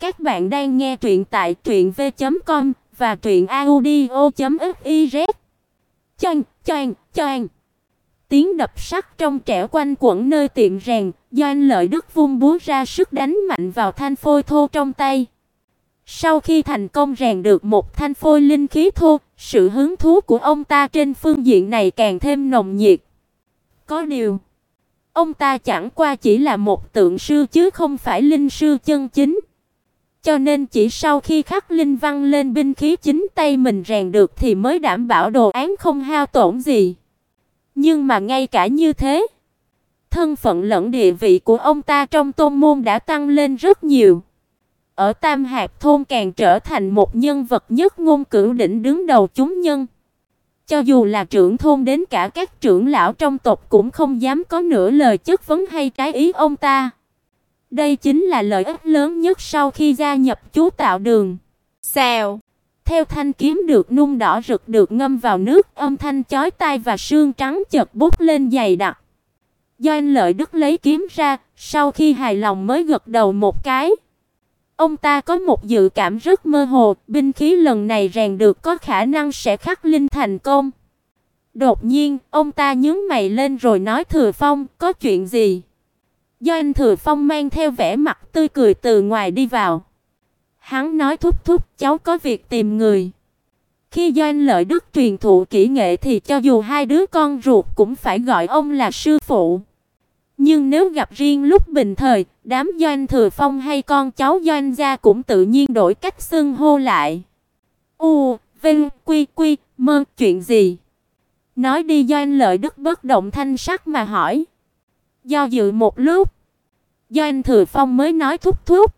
Các bạn đang nghe truyện tại truyệnv.com và truyệnaudio.fiz. Choang, choang, choang. Tiếng đập sắt trong trẻo quanh quẩn nơi tiệm rèn, Doanh Lợi Đức vung búa ra sức đánh mạnh vào thanh phôi thô trong tay. Sau khi thành công rèn được một thanh phôi linh khí thô, sự hứng thú của ông ta trên phương diện này càng thêm nồng nhiệt. Có điều, ông ta chẳng qua chỉ là một tượng sư chứ không phải linh sư chân chính. Cho nên chỉ sau khi khắc linh văn lên binh khí chính tay mình rèn được thì mới đảm bảo đồ án không hao tổn gì. Nhưng mà ngay cả như thế, thân phận lẫn địa vị của ông ta trong tôn môn đã tăng lên rất nhiều. Ở Tam Hạc thôn càng trở thành một nhân vật nhất ngôn cửu đỉnh đứng đầu chúng nhân. Cho dù là trưởng thôn đến cả các trưởng lão trong tộc cũng không dám có nửa lời chất vấn hay trái ý ông ta. Đây chính là lợi ích lớn nhất sau khi gia nhập chú tạo đường. Xèo. Theo thanh kiếm được nung đỏ rực được ngâm vào nước, âm thanh chói tai và xương trắng chợt bốc lên dày đặc. Doanh Lợi Đức lấy kiếm ra, sau khi hài lòng mới gật đầu một cái. Ông ta có một dự cảm rất mơ hồ, binh khí lần này rèn được có khả năng sẽ khắc linh thành công. Đột nhiên, ông ta nhướng mày lên rồi nói Thừa Phong, có chuyện gì? Do anh Thừa Phong mang theo vẻ mặt tươi cười từ ngoài đi vào. Hắn nói thúc thúc, cháu có việc tìm người. Khi Doanh Lợi Đức truyền thụ kỹ nghệ thì cho dù hai đứa con ruột cũng phải gọi ông là sư phụ. Nhưng nếu gặp riêng lúc bình thời, đám Doanh Thừa Phong hay con cháu Doanh gia cũng tự nhiên đổi cách xưng hô lại. U, Vinh, Quy, Quy, mơ, chuyện gì? Nói đi Doanh Lợi Đức bất động thanh sắc mà hỏi. Do dự một lúc, Doanh Thừa Phong mới nói thúc thúc.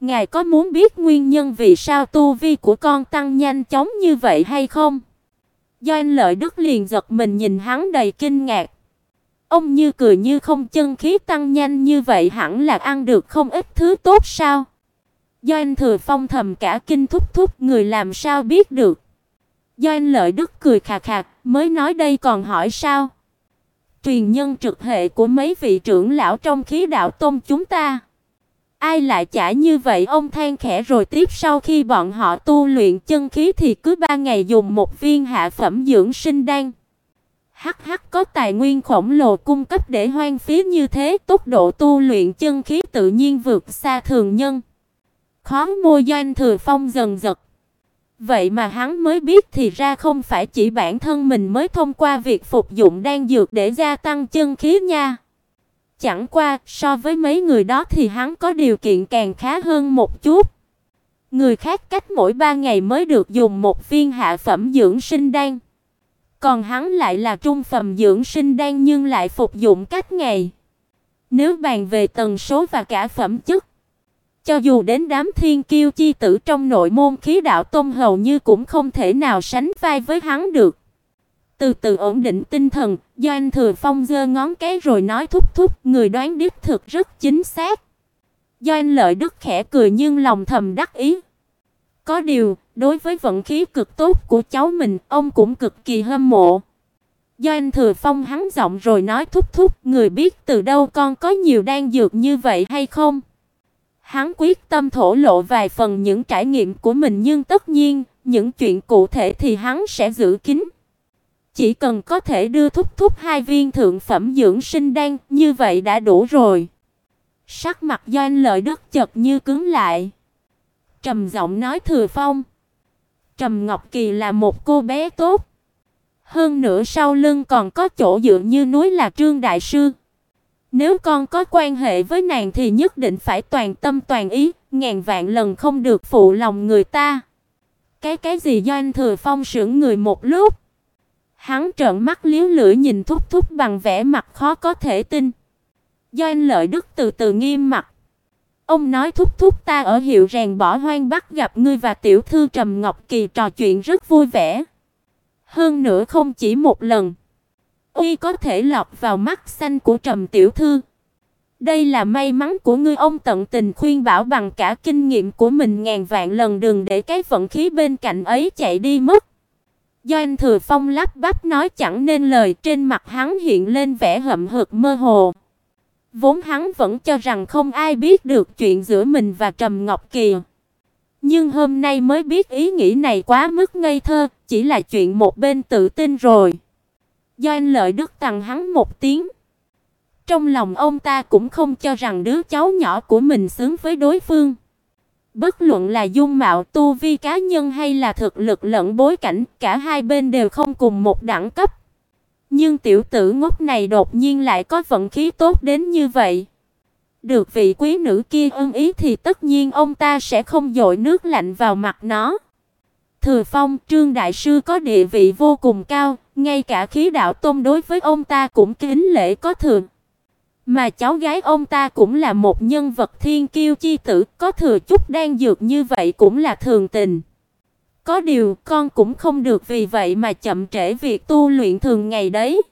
Ngài có muốn biết nguyên nhân vì sao tu vi của con tăng nhanh chóng như vậy hay không? Doanh Lợi Đức liền giật mình nhìn hắn đầy kinh ngạc. Ông như cười như không chân khí tăng nhanh như vậy hẳn là ăn được không ít thứ tốt sao? Doanh Thừa Phong thầm cả kinh thúc thúc người làm sao biết được? Doanh Lợi Đức cười khà khà, mới nói đây còn hỏi sao? Truyền nhân trực hệ của mấy vị trưởng lão trong khí đạo tông chúng ta. Ai lại chả như vậy ông than khẽ rồi tiếp sau khi bọn họ tu luyện chân khí thì cứ ba ngày dùng một viên hạ phẩm dưỡng sinh đan. Hắc hắc có tài nguyên khổng lồ cung cấp để hoang phí như thế, tốc độ tu luyện chân khí tự nhiên vượt xa thường nhân. Khóe môi doanh thừa phong dần giật. Vậy mà hắn mới biết thì ra không phải chỉ bản thân mình mới thông qua việc phục dụng đan dược để gia tăng chân khí nha. Chẳng qua, so với mấy người đó thì hắn có điều kiện càng khá hơn một chút. Người khác cách mỗi ba ngày mới được dùng một viên hạ phẩm dưỡng sinh đan. Còn hắn lại là trung phẩm dưỡng sinh đan nhưng lại phục dụng cách ngày. Nếu bàn về tần số và cả phẩm chất, cho dù đến đám thiên kiêu chi tử trong nội môn khí đạo tông hầu như cũng không thể nào sánh vai với hắn được. Từ từ ổn định tinh thần, Doanh Thừa Phong giơ ngón cái rồi nói thúc thúc, người đoán đích thực rất chính xác. Doanh Lợi Đức khẽ cười nhưng lòng thầm đắc ý. Có điều, đối với vận khí cực tốt của cháu mình, ông cũng cực kỳ hâm mộ. Doanh Thừa Phong hắn giọng rồi nói thúc thúc, người biết từ đâu con có nhiều đan dược như vậy hay không? Hắn quyết tâm thổ lộ vài phần những trải nghiệm của mình nhưng tất nhiên, những chuyện cụ thể thì hắn sẽ giữ kín. Chỉ cần có thể đưa thúc thúc hai viên thượng phẩm dưỡng sinh đan, như vậy đã đủ rồi. Sắc mặt Doanh Lợi Đức chợt như cứng lại. Trầm giọng nói Thừa Phong, Trầm Ngọc Kỳ là một cô bé tốt. Hơn nữa sau lưng còn có chỗ dựa như núi là Trương đại sư. Nếu con có quan hệ với nàng thì nhất định phải toàn tâm toàn ý, ngàn vạn lần không được phụ lòng người ta. Cái cái gì Doanh Thừa Phong sững người một lúc. Hắn trợn mắt liếu lưỡi nhìn Thúc Thúc bằng vẻ mặt khó có thể tin. Doanh Lợi Đức từ từ nghiêm mặt. Ông nói Thúc Thúc ta ở hiệu rèn bỏ hoang bắt gặp ngươi và tiểu thư Trầm Ngọc Kỳ trò chuyện rất vui vẻ. Hơn nữa không chỉ một lần. Uy có thể lọt vào mắt xanh của Trầm tiểu thư. Đây là may mắn của ngươi ông tận tình khuyên bảo bằng cả kinh nghiệm của mình ngàn vạn lần đừng để cái vận khí bên cạnh ấy chạy đi mất. Do anh Thừa Phong lắp bắp nói chẳng nên lời, trên mặt hắn hiện lên vẻ hậm hực mơ hồ. Vốn hắn vẫn cho rằng không ai biết được chuyện giữa mình và Trầm Ngọc Kỳ. Nhưng hôm nay mới biết ý nghĩ này quá mức ngây thơ, chỉ là chuyện một bên tự tin rồi. Do anh lợi đức tặng hắn một tiếng. Trong lòng ông ta cũng không cho rằng đứa cháu nhỏ của mình xứng với đối phương. Bất luận là dung mạo, tu vi cá nhân hay là thực lực lẫn bối cảnh, cả hai bên đều không cùng một đẳng cấp. Nhưng tiểu tử ngốc này đột nhiên lại có vận khí tốt đến như vậy. Được vị quý nữ kia ưng ý thì tất nhiên ông ta sẽ không dội nước lạnh vào mặt nó. Thừa Phong, Trương đại sư có địa vị vô cùng cao, ngay cả khí đạo tôn đối với ông ta cũng kính lễ có thường. Mà cháu gái ông ta cũng là một nhân vật thiên kiêu chi tử, có thừa chút đang dược như vậy cũng là thường tình. Có điều, con cũng không được vì vậy mà chậm trễ việc tu luyện thường ngày đấy.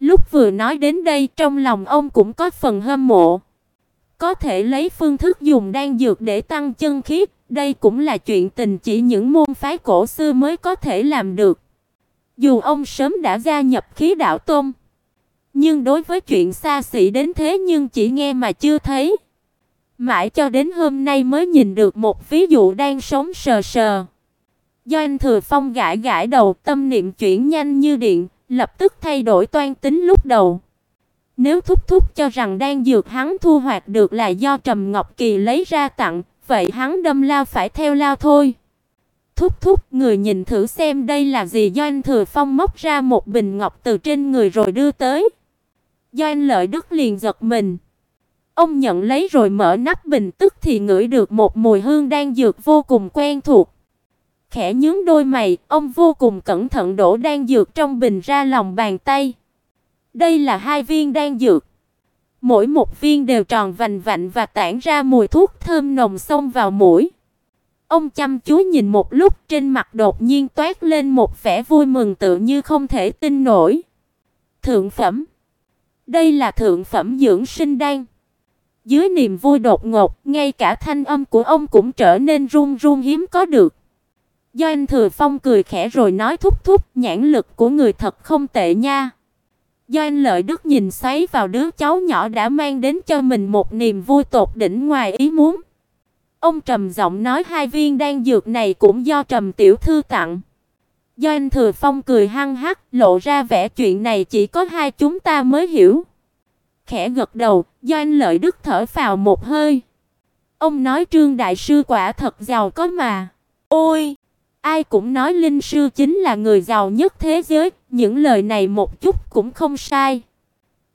Lúc vừa nói đến đây, trong lòng ông cũng có phần hâm mộ. Có thể lấy phương thức dùng đan dược để tăng chân khí, đây cũng là chuyện tình chỉ những môn phái cổ xưa mới có thể làm được. Dù ông sớm đã gia nhập khí đạo tông, nhưng đối với chuyện xa xỉ đến thế nhưng chỉ nghe mà chưa thấy. Mãi cho đến hôm nay mới nhìn được một ví dụ đang sống sờ sờ. Do anh Thừa Phong gãi gãi đầu, tâm niệm chuyển nhanh như điện, lập tức thay đổi toan tính lúc đầu. Nếu thúc thúc cho rằng đang dược hắn thu hoạch được là do Trầm Ngọc Kỳ lấy ra tặng, vậy hắn đâm lao phải theo lao thôi. Thúc thúc, người nhìn thử xem đây là gì doanh Thừa Phong móc ra một bình ngọc từ trên người rồi đưa tới. doanh Lợi Đức liền giật mình. Ông nhận lấy rồi mở nắp bình tức thì ngửi được một mùi hương đang dược vô cùng quen thuộc. Khẽ nhướng đôi mày, ông vô cùng cẩn thận đổ đan dược trong bình ra lòng bàn tay. Đây là hai viên đan dược. Mỗi một viên đều tròn vành vạnh và tản ra mùi thuốc thơm nồng xông vào mũi. Ông chăm chú nhìn một lúc, trên mặt đột nhiên toát lên một vẻ vui mừng tự như không thể tin nổi. Thượng phẩm. Đây là thượng phẩm dưỡng sinh đan. Dưới niềm vui đột ngột, ngay cả thanh âm của ông cũng trở nên run run hiếm có được. Do anh Thừa Phong cười khẽ rồi nói thúc thúc, nhãn lực của người thật không tệ nha. Doanh Lợi Đức nhìn xoáy vào đứa cháu nhỏ đã mang đến cho mình một niềm vui tột đỉnh ngoài ý muốn. Ông trầm giọng nói hai viên đan dược này cũng do Trầm tiểu thư tặng. Doanh Thừa Phong cười hăng hắc, lộ ra vẻ chuyện này chỉ có hai chúng ta mới hiểu. Khẽ gật đầu, Doanh Lợi Đức thở phào một hơi. Ông nói Trương đại sư quả thật giàu có mà. Ôi, ai cũng nói linh sư chính là người giàu nhất thế giới, những lời này một chút cũng không sai.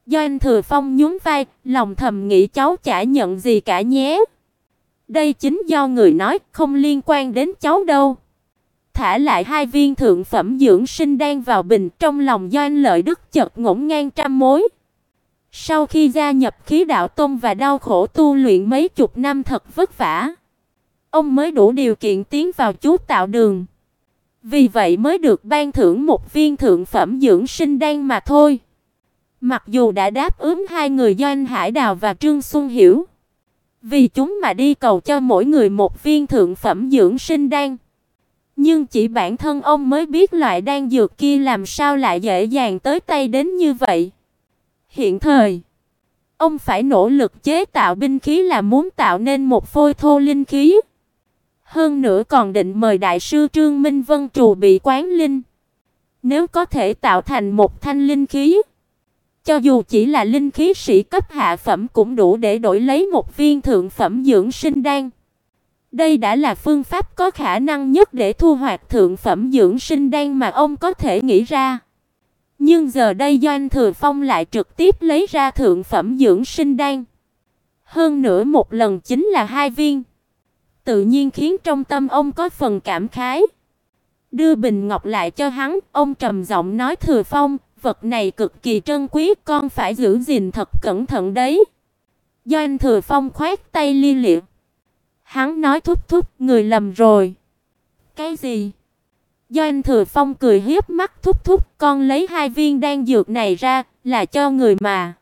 Do anh Thừa Phong nhún vai, lòng thầm nghĩ cháu chả nhận gì cả nhé. Đây chính do người nói, không liên quan đến cháu đâu. Thả lại hai viên thượng phẩm dưỡng sinh đang vào bình, trong lòng do anh Lợi Đức chợt ngổn ngang trăm mối. Sau khi gia nhập khí đạo tông và đau khổ tu luyện mấy chục năm thật vất vả, ông mới đủ điều kiện tiến vào chú tạo đường. Vì vậy mới được ban thưởng một viên thượng phẩm dưỡng sinh đan mà thôi. Mặc dù đã đáp ứng hai người Doanh Hải Đào và Trương Xuân Hiểu, vì chúng mà đi cầu cho mỗi người một viên thượng phẩm dưỡng sinh đan. Nhưng chỉ bản thân ông mới biết loại đan dược kia làm sao lại dễ dàng tới tay đến như vậy. Hiện thời, ông phải nỗ lực chế tạo binh khí là muốn tạo nên một phôi thô linh khí. Hơn nữa còn định mời đại sư Trương Minh Vân trù bị quán linh. Nếu có thể tạo thành một thanh linh khí, cho dù chỉ là linh khí sĩ cấp hạ phẩm cũng đủ để đổi lấy một viên thượng phẩm dưỡng sinh đan. Đây đã là phương pháp có khả năng nhất để thu hoạch thượng phẩm dưỡng sinh đan mà ông có thể nghĩ ra. Nhưng giờ đây Doanh Thừa Phong lại trực tiếp lấy ra thượng phẩm dưỡng sinh đan. Hơn nữa một lần chính là hai viên. Tự nhiên khiến trong tâm ông có phần cảm khái. Đưa bình ngọc lại cho hắn, ông trầm giọng nói Thừa Phong, vật này cực kỳ trân quý, con phải giữ gìn thật cẩn thận đấy. Doanh Thừa Phong khoát tay li liệt. Hắn nói thúc thúc, người lầm rồi. Cái gì? Do anh Thừa Phong cười hiếp mắt thúc thúc, con lấy hai viên đan dược này ra, là cho người mà.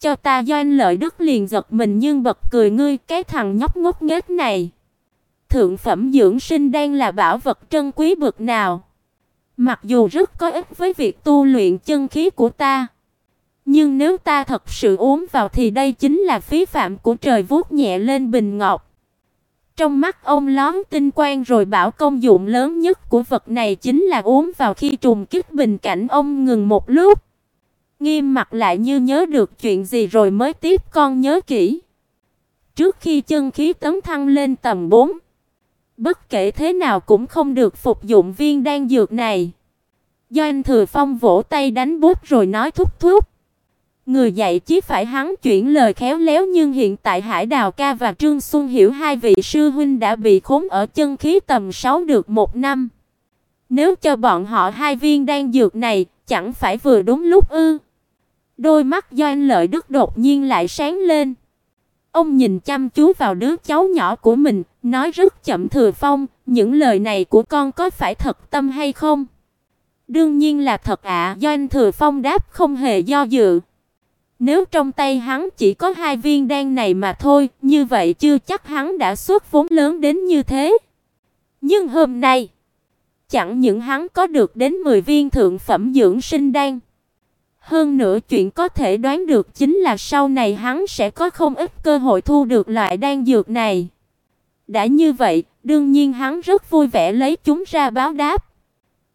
Cho ta do anh lợi đức liền giật mình nhưng bật cười ngươi cái thằng nhóc ngốc nghếch này. Thượng phẩm dưỡng sinh đan là bảo vật trân quý bậc nào. Mặc dù rất có ích với việc tu luyện chân khí của ta. Nhưng nếu ta thật sự uống vào thì đây chính là phí phạm của trời vuốt nhẹ lên bình ngọc. Trong mắt ông lón tinh quang rồi bảo công dụng lớn nhất của vật này chính là uống vào khi trùng kích bình cảnh ông ngừng một lúc. Nghiêm mặt lại như nhớ được chuyện gì rồi mới tiếp con nhớ kỹ. Trước khi chân khí tấn thăng lên tầm 4, bất kể thế nào cũng không được phục dụng viên đan dược này. Do anh Thừa Phong vỗ tay đánh bút rồi nói thúc thúc. Người dạy chí phải hắn chuyển lời khéo léo nhưng hiện tại Hải Đào ca và Trương Xuân Hiểu hai vị sư huynh đã bị khốn ở chân khí tầm 6 được một năm. Nếu cho bọn họ hai viên đan dược này, chẳng phải vừa đúng lúc ư? Đôi mắt Doanh Lợi Đức đột nhiên lại sáng lên. Ông nhìn chăm chú vào đứa cháu nhỏ của mình, nói rất chậm Thừa Phong, những lời này của con có phải thật tâm hay không? Đương nhiên là thật ạ, à. Doanh Thừa Phong đáp không hề do dự. Nếu trong tay hắn chỉ có hai viên đan này mà thôi, như vậy chưa chắc hắn đã xuất vốn lớn đến như thế. Nhưng hôm nay, chẳng những hắn có được đến 10 viên thượng phẩm dưỡng sinh đan, hơn nữa chuyện có thể đoán được chính là sau này hắn sẽ có không ít cơ hội thu được loại đan dược này. Đã như vậy, đương nhiên hắn rất vui vẻ lấy chúng ra báo đáp.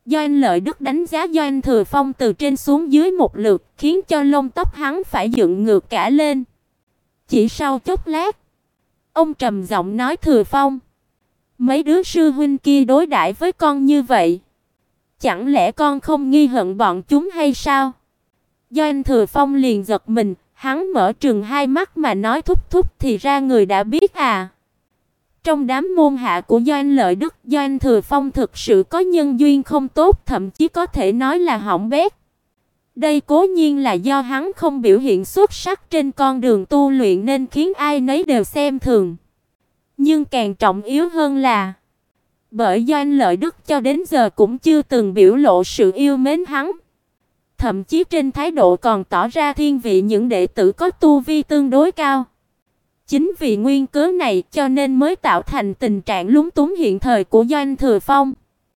Doanh Lợi Đức đánh giá Doanh Thừa Phong từ trên xuống dưới một lượt, khiến cho lông tóc hắn phải dựng ngược cả lên. Chỉ sau chốc lát, ông trầm giọng nói Thừa Phong, mấy đứa sư huynh kia đối đãi với con như vậy, chẳng lẽ con không nghi hận bọn chúng hay sao? Doanh Thừa Phong liền giật mình, hắn mở trừng hai mắt mà nói thúc thúc thì ra người đã biết à. Trong đám môn hạ của Doanh Lợi Đức, Doanh Thừa Phong thực sự có nhân duyên không tốt, thậm chí có thể nói là hỏng bét. Đây cố nhiên là do hắn không biểu hiện xuất sắc trên con đường tu luyện nên khiến ai nấy đều xem thường. Nhưng càng trọng yếu hơn là bởi Doanh Lợi Đức cho đến giờ cũng chưa từng biểu lộ sự yêu mến hắn. Thậm chí trên thái độ còn tỏ ra thiên vị những đệ tử có tu vi tương đối cao. Chính vì nguyên cớ này cho nên mới tạo thành tình trạng lúng túng hiện thời của Doanh Thừa Phong.